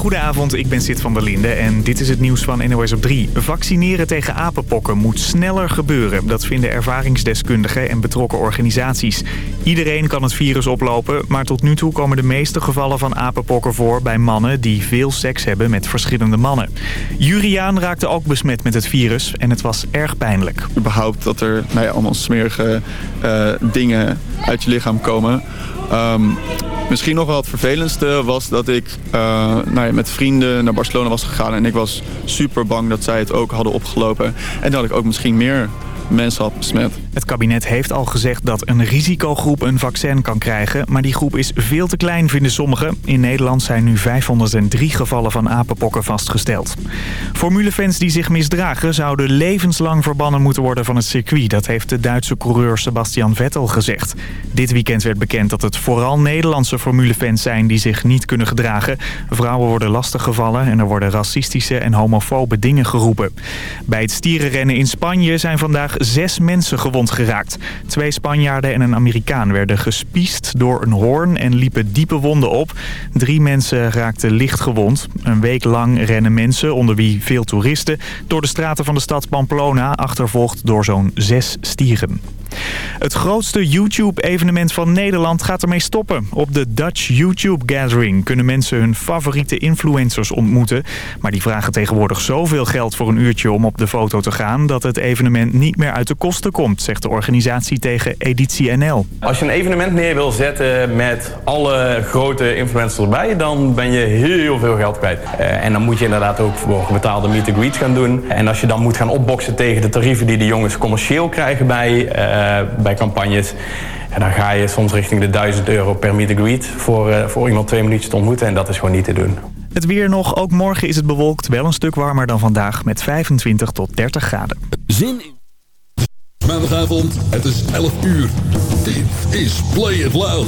Goedenavond, ik ben Sid van der Linde en dit is het nieuws van NOS op 3. Vaccineren tegen apenpokken moet sneller gebeuren. Dat vinden ervaringsdeskundigen en betrokken organisaties. Iedereen kan het virus oplopen, maar tot nu toe komen de meeste gevallen van apenpokken voor... bij mannen die veel seks hebben met verschillende mannen. Juriaan raakte ook besmet met het virus en het was erg pijnlijk. Überhaupt dat er nou ja, allemaal smerige uh, dingen uit je lichaam komen... Um, Misschien nog wel het vervelendste was dat ik uh, nou ja, met vrienden naar Barcelona was gegaan. En ik was super bang dat zij het ook hadden opgelopen. En dat ik ook misschien meer mensen had besmet. Het kabinet heeft al gezegd dat een risicogroep een vaccin kan krijgen. Maar die groep is veel te klein, vinden sommigen. In Nederland zijn nu 503 gevallen van apenpokken vastgesteld. Formulefans die zich misdragen zouden levenslang verbannen moeten worden van het circuit. Dat heeft de Duitse coureur Sebastian Vettel gezegd. Dit weekend werd bekend dat het vooral Nederlandse formulefans zijn die zich niet kunnen gedragen. Vrouwen worden lastiggevallen en er worden racistische en homofobe dingen geroepen. Bij het stierenrennen in Spanje zijn vandaag zes mensen gewond geraakt. Twee Spanjaarden en een Amerikaan werden gespiest door een hoorn en liepen diepe wonden op. Drie mensen raakten licht gewond. Een week lang rennen mensen, onder wie veel toeristen, door de straten van de stad Pamplona, achtervolgd door zo'n zes stieren. Het grootste YouTube-evenement van Nederland gaat ermee stoppen. Op de Dutch YouTube Gathering kunnen mensen hun favoriete influencers ontmoeten. Maar die vragen tegenwoordig zoveel geld voor een uurtje om op de foto te gaan... dat het evenement niet meer uit de kosten komt, zegt de organisatie tegen Editie NL. Als je een evenement neer wil zetten met alle grote influencers erbij... dan ben je heel veel geld kwijt. Uh, en dan moet je inderdaad ook voor betaalde meet-and-greets gaan doen. En als je dan moet gaan opboksen tegen de tarieven die de jongens commercieel krijgen bij... Eh, bij campagnes. En dan ga je soms richting de 1000 euro per meet greet voor, uh, voor iemand twee minuutjes te ontmoeten. En dat is gewoon niet te doen. Het weer nog. Ook morgen is het bewolkt. Wel een stuk warmer dan vandaag met 25 tot 30 graden. Zin in. Maandagavond, het is 11 uur. Dit is Play It Loud.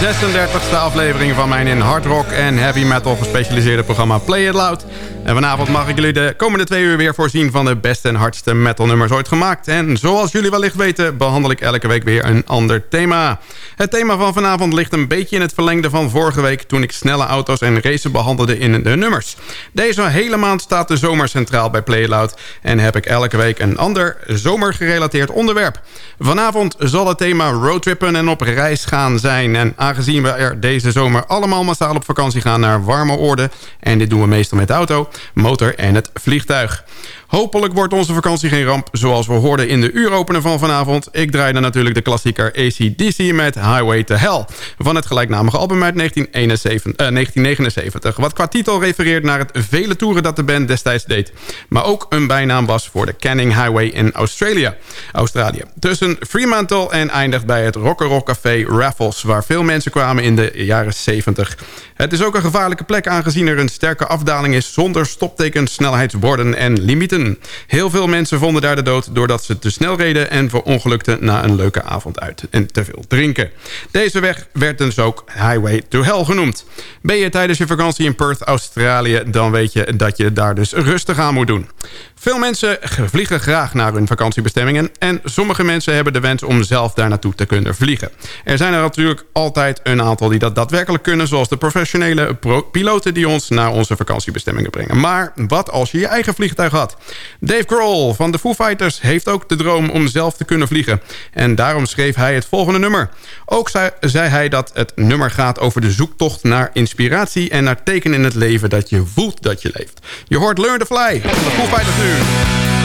36 aflevering van mijn in hard rock en heavy metal gespecialiseerde programma Play It Loud. En vanavond mag ik jullie de komende twee uur weer voorzien van de beste en hardste metal nummers ooit gemaakt. En zoals jullie wellicht weten behandel ik elke week weer een ander thema. Het thema van vanavond ligt een beetje in het verlengde van vorige week toen ik snelle auto's en racen behandelde in de nummers. Deze hele maand staat de zomer centraal bij Play It Loud en heb ik elke week een ander zomergerelateerd onderwerp. Vanavond zal het thema roadtrippen en op reis gaan zijn en aangezien we er deze zomer allemaal massaal op vakantie gaan naar warme oorden... en dit doen we meestal met de auto, motor en het vliegtuig. Hopelijk wordt onze vakantie geen ramp, zoals we hoorden in de uuropener van vanavond. Ik draaide natuurlijk de klassieker ACDC met Highway to Hell... van het gelijknamige album uit 1971, 1979... wat qua titel refereert naar het vele toeren dat de band destijds deed... maar ook een bijnaam was voor de Canning Highway in Australia. Australië. Tussen Fremantle en eindigt bij het Rock Café Raffles... waar veel mensen kwamen in de jaren 70. Het is ook een gevaarlijke plek aangezien er een sterke afdaling is... zonder stoptekens, snelheidsborden en limieten. Heel veel mensen vonden daar de dood doordat ze te snel reden... en verongelukten na een leuke avond uit en te veel drinken. Deze weg werd dus ook Highway to Hell genoemd. Ben je tijdens je vakantie in Perth, Australië... dan weet je dat je daar dus rustig aan moet doen. Veel mensen vliegen graag naar hun vakantiebestemmingen... en sommige mensen hebben de wens om zelf daar naartoe te kunnen vliegen. Er zijn er natuurlijk altijd een aantal die dat daadwerkelijk kunnen... zoals de professionele piloten die ons naar onze vakantiebestemmingen brengen. Maar wat als je je eigen vliegtuig had? Dave Grohl van de Foo Fighters heeft ook de droom om zelf te kunnen vliegen. En daarom schreef hij het volgende nummer. Ook zei, hij dat het nummer gaat over de zoektocht naar inspiratie... en naar tekenen in het leven dat je voelt dat je leeft. Je hoort Learn to Fly van de Foo Fighters nu.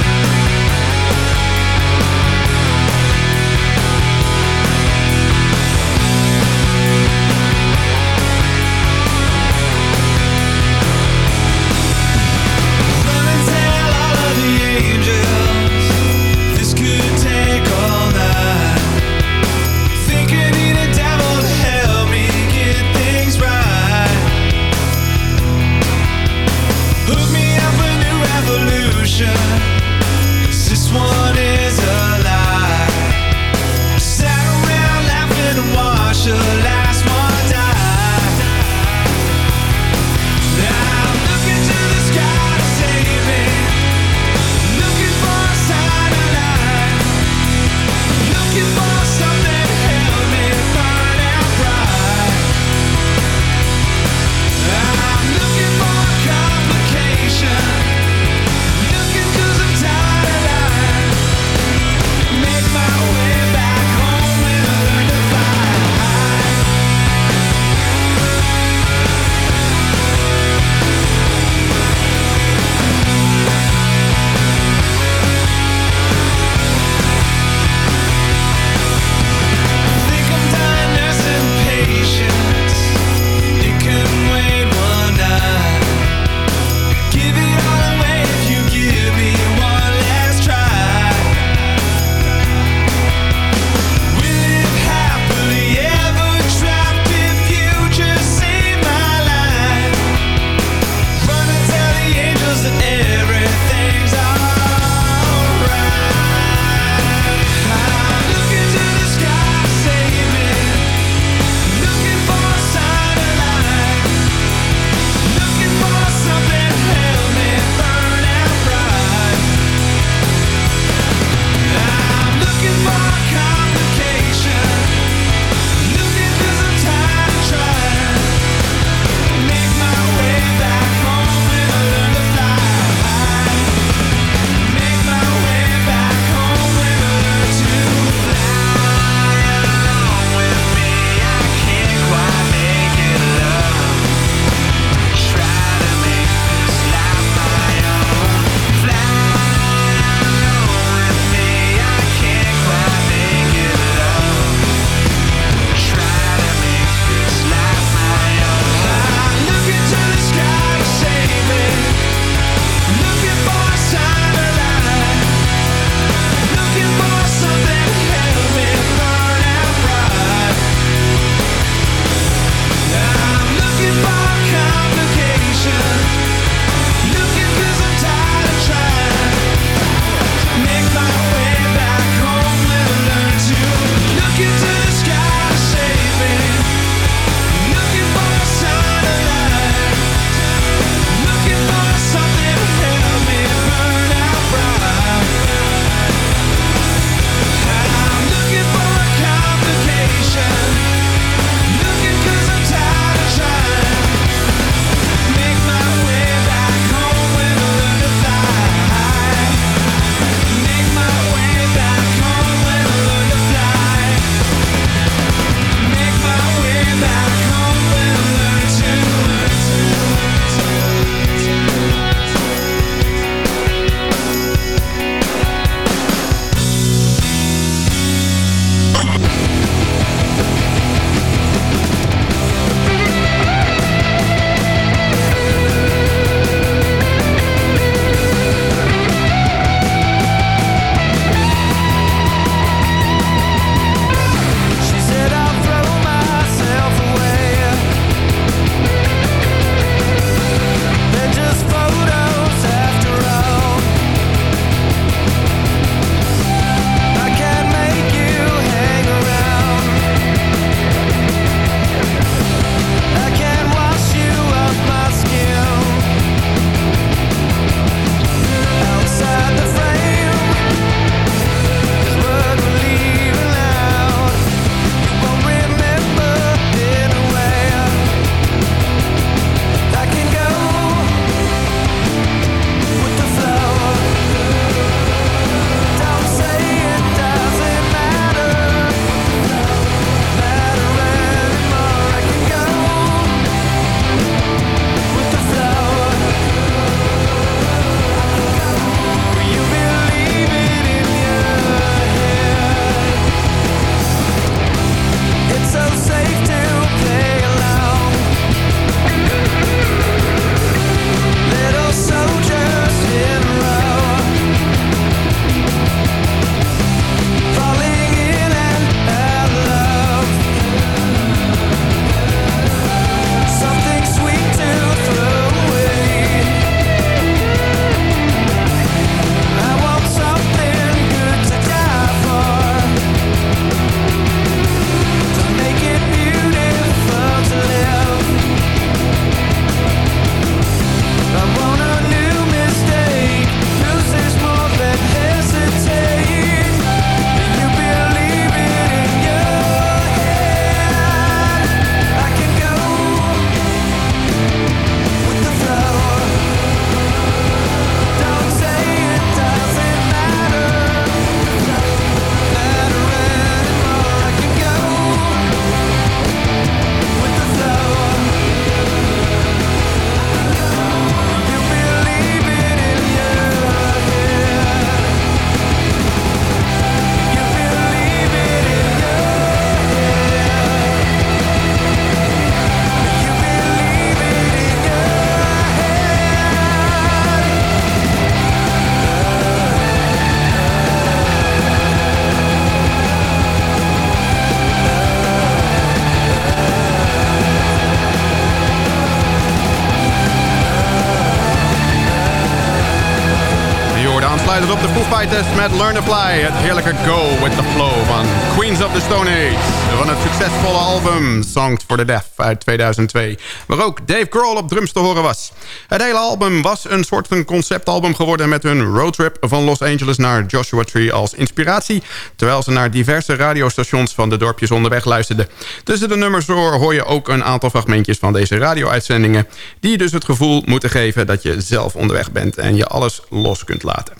Met Learn Fly. Het heerlijke Go with the Flow van Queens of the Stone Age. Van het succesvolle album Songs for the Deaf uit 2002. Waar ook Dave Grohl op drums te horen was. Het hele album was een soort van conceptalbum geworden... met hun roadtrip van Los Angeles naar Joshua Tree als inspiratie... terwijl ze naar diverse radiostations van de dorpjes onderweg luisterden. Tussen de nummers door hoor je ook een aantal fragmentjes van deze radio-uitzendingen... die dus het gevoel moeten geven dat je zelf onderweg bent... en je alles los kunt laten.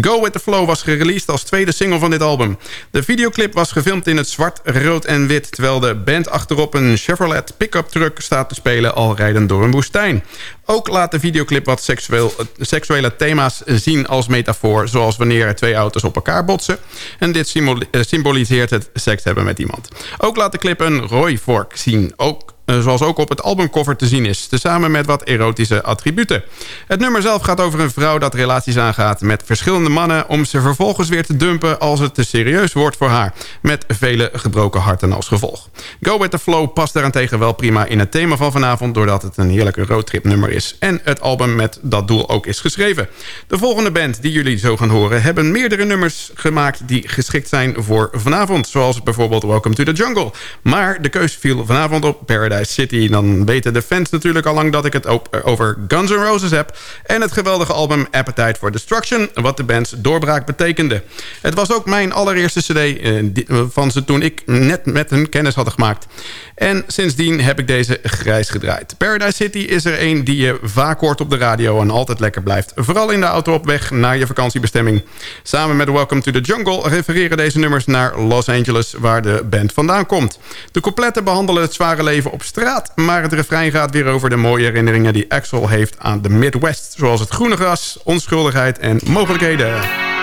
Go With The Flow was gereleased als tweede single van dit album. De videoclip was gefilmd in het zwart, rood en wit... terwijl de band achterop een Chevrolet pick-up truck staat te spelen... al rijdend door een woestijn. Ook laat de videoclip wat seksueel, seksuele thema's zien als metafoor... zoals wanneer er twee auto's op elkaar botsen. En dit eh, symboliseert het seks hebben met iemand. Ook laat de clip een rooivork zien. Ook eh, zoals ook op het albumcover te zien is... tezamen met wat erotische attributen. Het nummer zelf gaat over een vrouw dat relaties aangaat met verschillende mannen... om ze vervolgens weer te dumpen als het te serieus wordt voor haar... met vele gebroken harten als gevolg. Go With The Flow past daarentegen wel prima in het thema van vanavond... doordat het een heerlijke roadtrip nummer is... en het album met dat doel ook is geschreven. De volgende band die jullie zo gaan horen... hebben meerdere nummers gemaakt die geschikt zijn voor vanavond... zoals bijvoorbeeld Welcome to the Jungle. Maar de keus viel vanavond op Paradise City... dan weten de fans natuurlijk al lang dat ik het over Guns N' Roses heb... en het geweldige album Appetite for Destruction... wat de band's doorbraak betekende. Het was ook mijn allereerste cd eh, van ze toen ik net met hun kennis had gemaakt. En sindsdien heb ik deze grijs gedraaid. Paradise City is er een die je vaak hoort op de radio en altijd lekker blijft. Vooral in de auto op weg naar je vakantiebestemming. Samen met Welcome to the Jungle refereren deze nummers naar Los Angeles... waar de band vandaan komt. De coupletten behandelen het zware leven op straat... maar het refrein gaat weer over de mooie herinneringen die Axel heeft aan de Midwest... zoals het groene gras, onschuldigheid en mogelijkheden.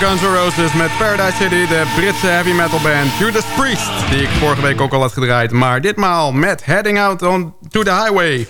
Guns N' Roses met Paradise City, de Britse heavy metal band Judas Priest, die ik vorige week ook al had gedraaid. Maar ditmaal met Heading Out on to the Highway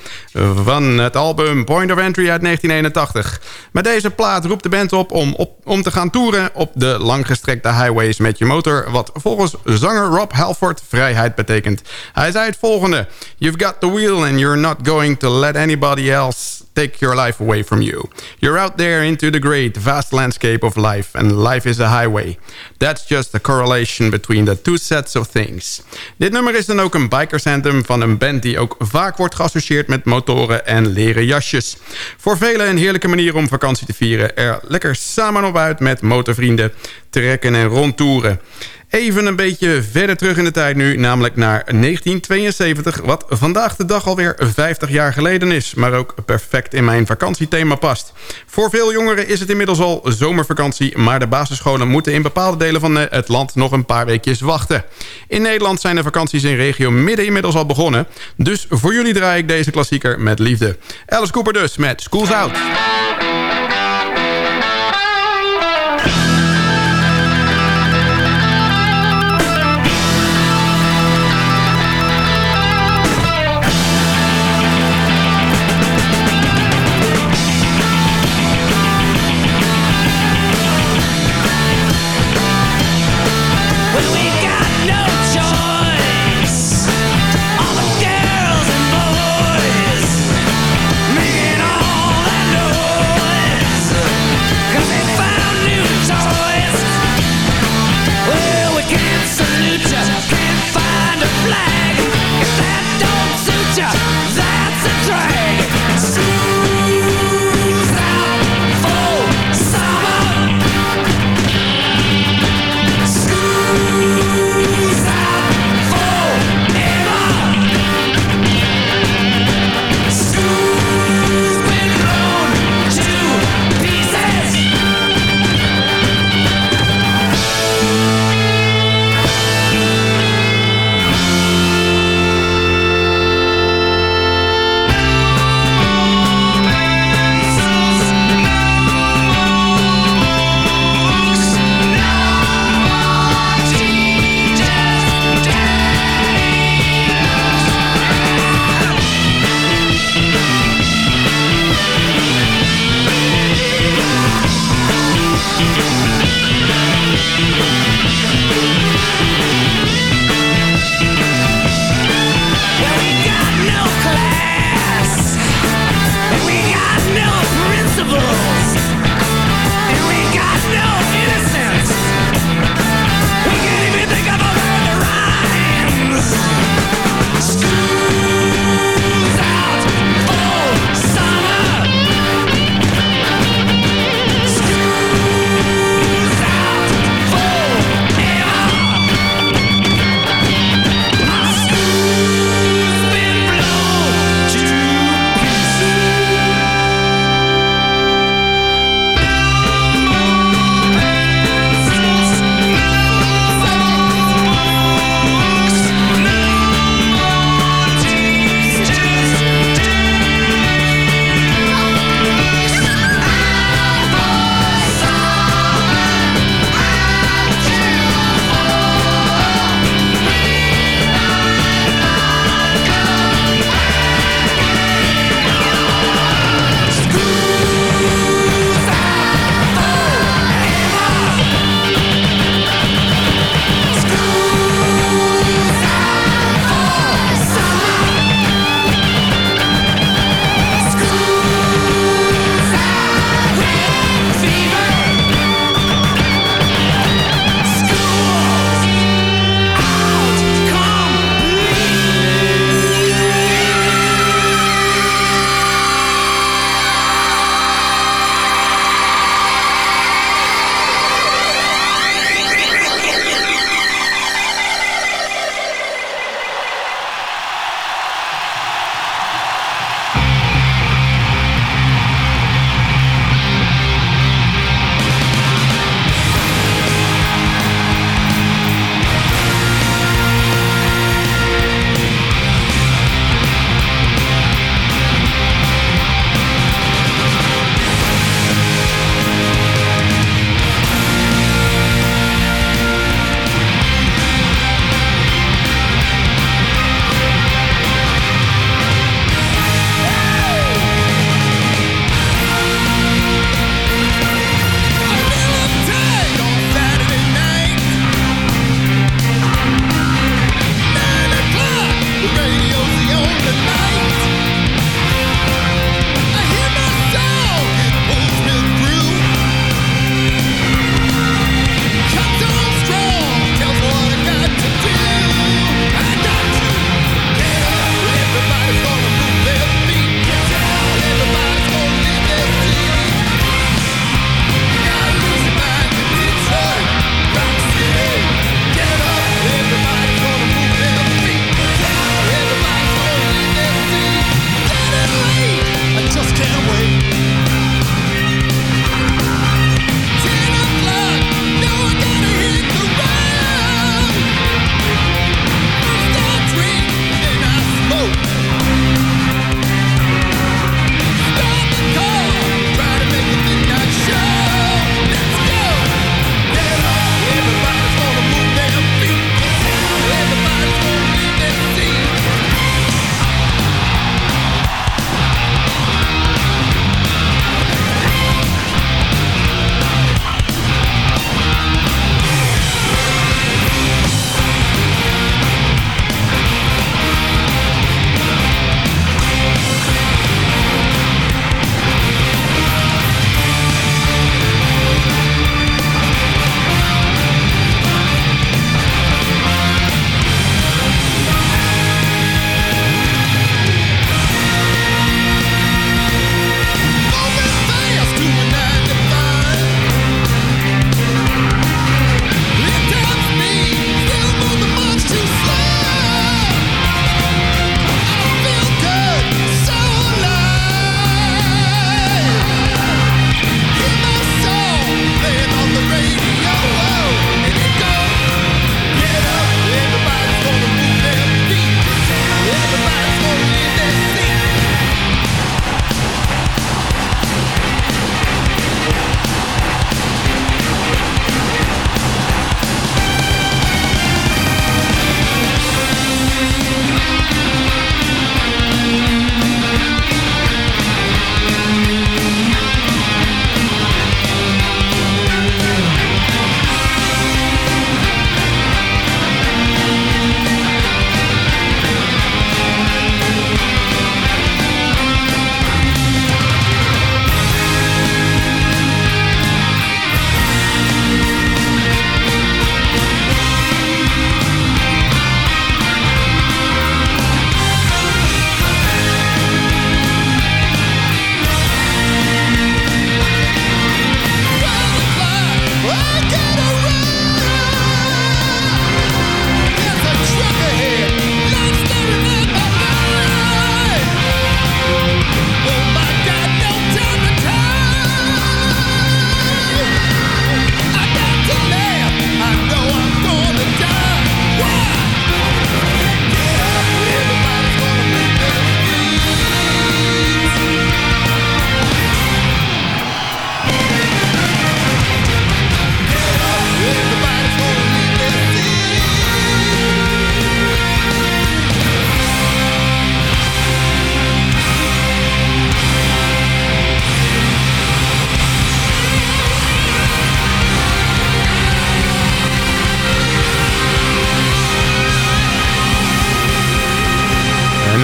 van het album Point of Entry uit 1981. Met deze plaat roept de band op om, op, om te gaan toeren op de langgestrekte highways met je motor, wat volgens zanger Rob Halford vrijheid betekent. Hij zei het volgende, You've got the wheel and you're not going to let anybody else take your life away from you. You're out there into the great, vast landscape of life, and life is a highway. That's just the correlation between the two sets of things. Dit nummer is dan ook een bikers anthem van een band die ook vaak wordt geassocieerd met motoren en leren jasjes. Voor velen een heerlijke manier om vakantie te vieren. Er lekker samen op uit met motorvrienden, trekken en rondtoeren. Even een beetje verder terug in de tijd nu, namelijk naar 1972... wat vandaag de dag alweer 50 jaar geleden is... maar ook perfect in mijn vakantiethema past. Voor veel jongeren is het inmiddels al zomervakantie... maar de basisscholen moeten in bepaalde delen van het land nog een paar weekjes wachten. In Nederland zijn de vakanties in regio midden inmiddels al begonnen... dus voor jullie draai ik deze klassieker met liefde. Alice Cooper dus met Schools Out.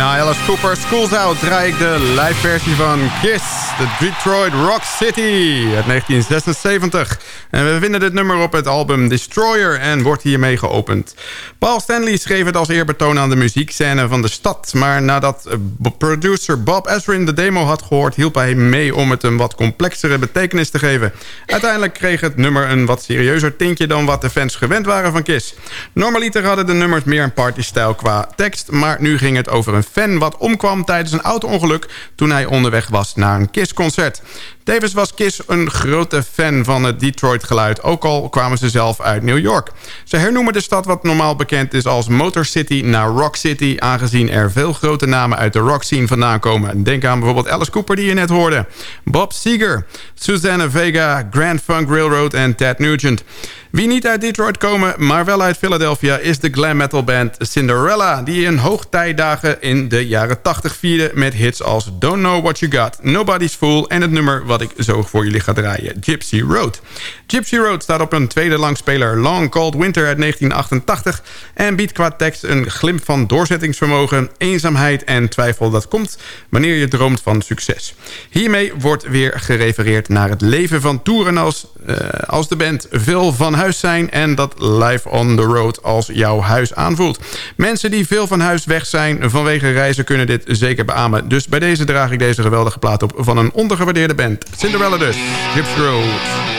i Cooper, Schools Out... draai ik de live versie van Kiss, de Detroit Rock City uit 1976. En we vinden dit nummer op het album Destroyer en wordt hiermee geopend. Paul Stanley schreef het als eerbetoon aan de muziekscène van de stad... maar nadat producer Bob Ezrin de demo had gehoord... hielp hij mee om het een wat complexere betekenis te geven. Uiteindelijk kreeg het nummer een wat serieuzer tintje... dan wat de fans gewend waren van Kiss. Normaliter hadden de nummers meer een partystijl qua tekst... maar nu ging het over een fan wat omkwam tijdens een auto-ongeluk... toen hij onderweg was naar een Kiss-concert. Tevens was Kiss een grote fan van het Detroit-geluid... ook al kwamen ze zelf uit New York. Ze hernoemen de stad wat normaal bekend is als Motor City naar Rock City... aangezien er veel grote namen uit de rock scene vandaan komen. Denk aan bijvoorbeeld Alice Cooper die je net hoorde. Bob Seger, Susanna Vega, Grand Funk Railroad en Ted Nugent. Wie niet uit Detroit komen, maar wel uit Philadelphia... is de glam metal band Cinderella... die in hoogtijdagen in de jaren 80 vierde... met hits als Don't Know What You Got, Nobody's Fool... en het nummer wat ik zo voor jullie ga draaien, Gypsy Road. Gypsy Road staat op een tweede langspeler Long Cold Winter uit 1988... en biedt qua tekst een glimp van doorzettingsvermogen... eenzaamheid en twijfel dat komt wanneer je droomt van succes. Hiermee wordt weer gerefereerd naar het leven van toeren als, uh, als de band veel van huis zijn... en dat live on the road als jouw huis aanvoelt. Mensen die veel van huis weg zijn vanwege reizen kunnen dit zeker beamen. Dus bij deze draag ik deze geweldige plaat op van een ondergewaardeerde band. Cinderella dus, Gips Road.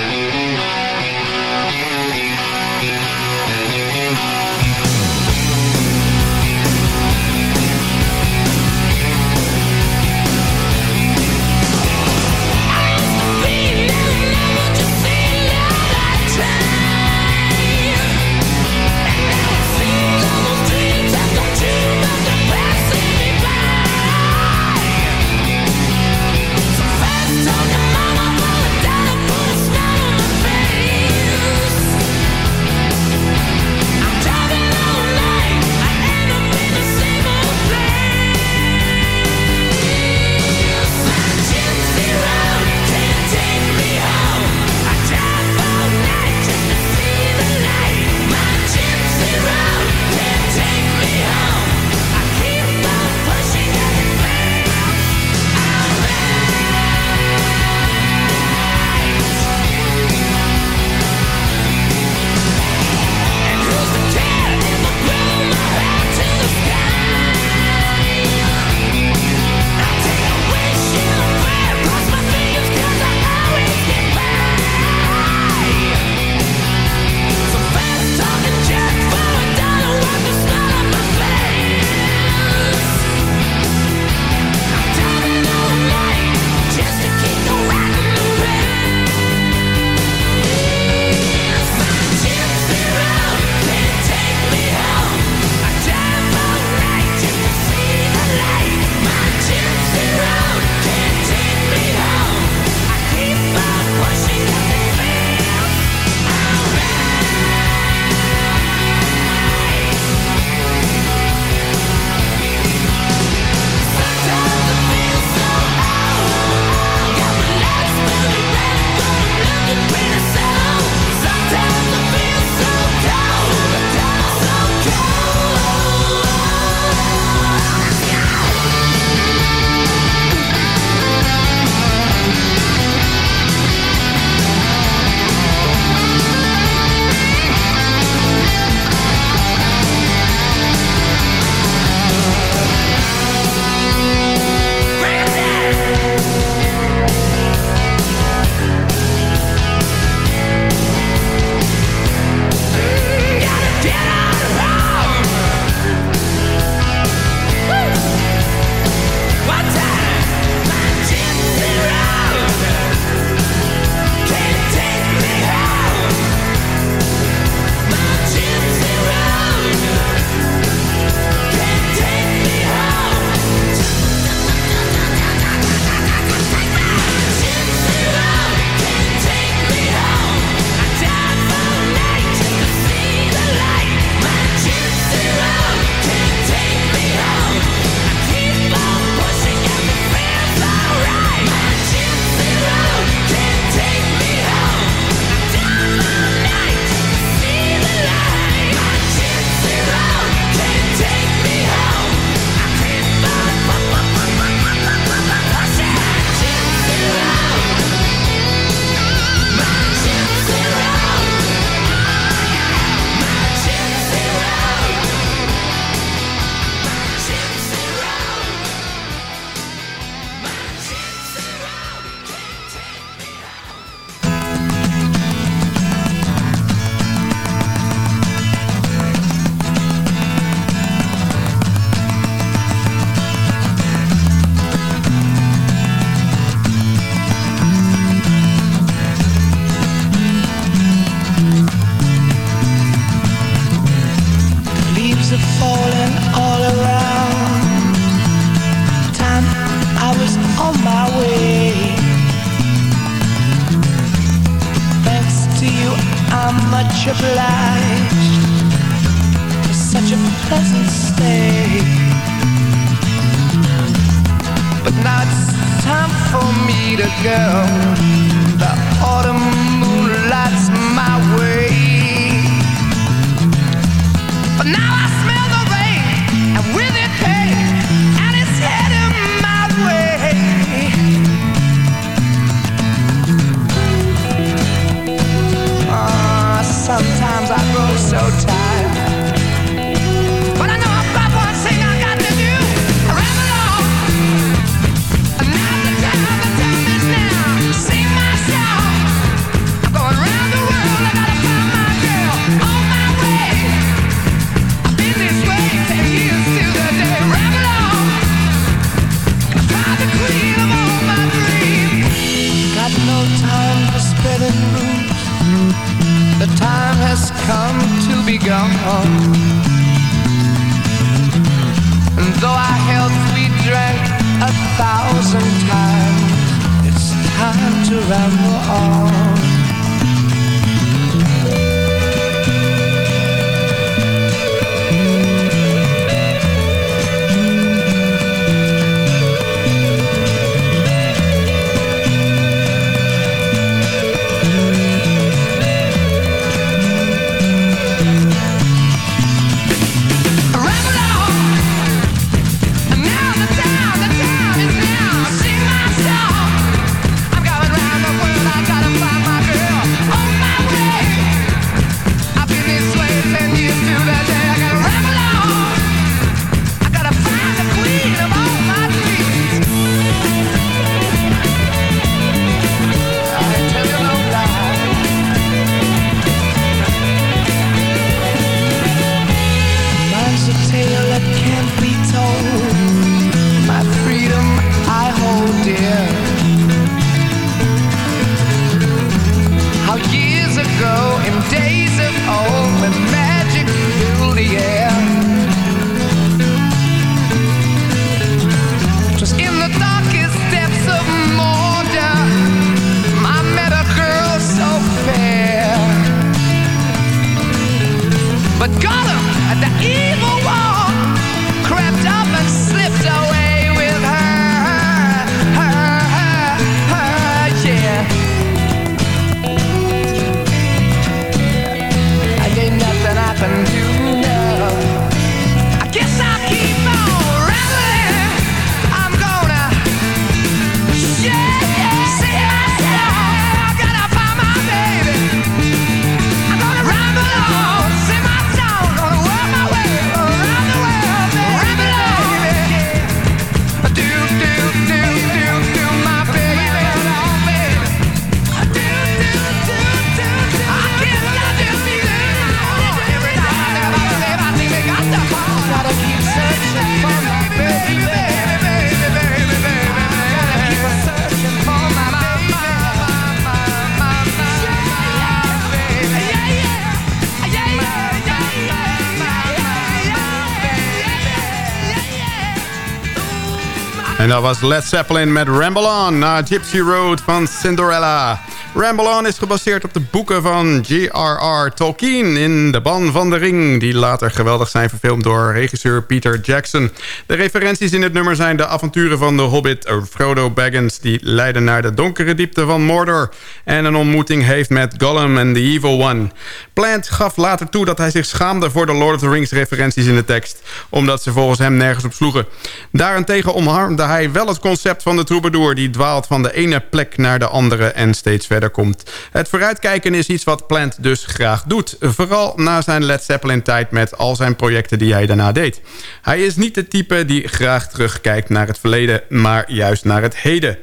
En dat was Led Zeppelin met Ramble On naar Gypsy Road van Cinderella. Ramble On is gebaseerd op de boeken van J.R.R. Tolkien in De Ban van de Ring... die later geweldig zijn verfilmd door regisseur Peter Jackson. De referenties in het nummer zijn de avonturen van de hobbit Frodo Baggins... die leiden naar de donkere diepte van Mordor... en een ontmoeting heeft met Gollum en The Evil One. Plant gaf later toe dat hij zich schaamde voor de Lord of the Rings referenties in de tekst... omdat ze volgens hem nergens op sloegen. Daarentegen omarmde hij wel het concept van de troubadour... die dwaalt van de ene plek naar de andere en steeds verder komt. Het vooruitkijken is iets wat Plant dus graag doet. Vooral na zijn Led Zeppelin-tijd met al zijn projecten die hij daarna deed. Hij is niet de type die graag terugkijkt naar het verleden... maar juist naar het heden.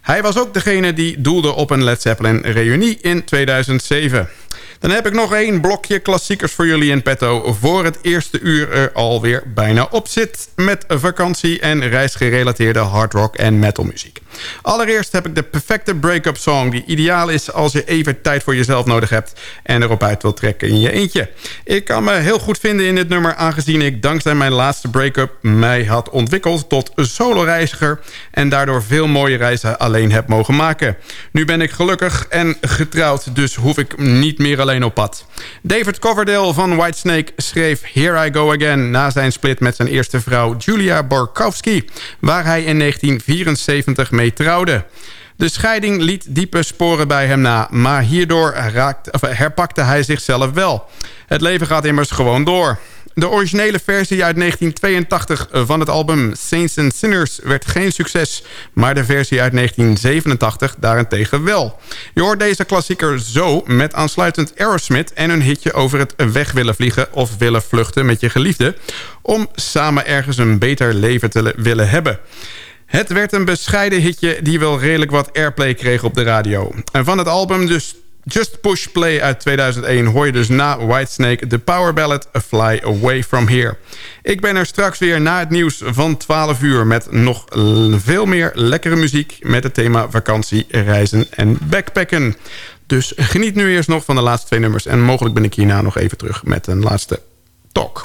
Hij was ook degene die doelde op een Led Zeppelin-reunie in 2007. Dan heb ik nog één blokje klassiekers voor jullie in petto... voor het eerste uur er alweer bijna op zit... met vakantie- en reisgerelateerde hardrock en metalmuziek. Allereerst heb ik de perfecte break-up song... die ideaal is als je even tijd voor jezelf nodig hebt... en erop uit wilt trekken in je eentje. Ik kan me heel goed vinden in dit nummer... aangezien ik dankzij mijn laatste break-up... mij had ontwikkeld tot solo-reiziger... en daardoor veel mooie reizen alleen heb mogen maken. Nu ben ik gelukkig en getrouwd... dus hoef ik niet meer alleen op pad. David Coverdale van Whitesnake schreef Here I Go Again... na zijn split met zijn eerste vrouw Julia Borkowski... waar hij in 1974 mee trouwde. De scheiding liet diepe sporen bij hem na... maar hierdoor of herpakte hij zichzelf wel. Het leven gaat immers gewoon door. De originele versie uit 1982 van het album Saints and Sinners werd geen succes... maar de versie uit 1987 daarentegen wel. Je hoort deze klassieker zo met aansluitend Aerosmith... en een hitje over het weg willen vliegen of willen vluchten met je geliefde... om samen ergens een beter leven te willen hebben. Het werd een bescheiden hitje die wel redelijk wat airplay kreeg op de radio. En van het album dus Just Push Play uit 2001 hoor je dus na Whitesnake de power ballad A Fly Away From Here. Ik ben er straks weer na het nieuws van 12 uur met nog veel meer lekkere muziek met het thema vakantie, reizen en backpacken. Dus geniet nu eerst nog van de laatste twee nummers en mogelijk ben ik hierna nog even terug met een laatste talk.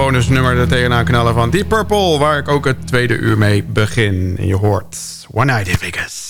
bonusnummer de tegenaan knallen van Deep Purple... waar ik ook het tweede uur mee begin. En je hoort One Night in Vegas.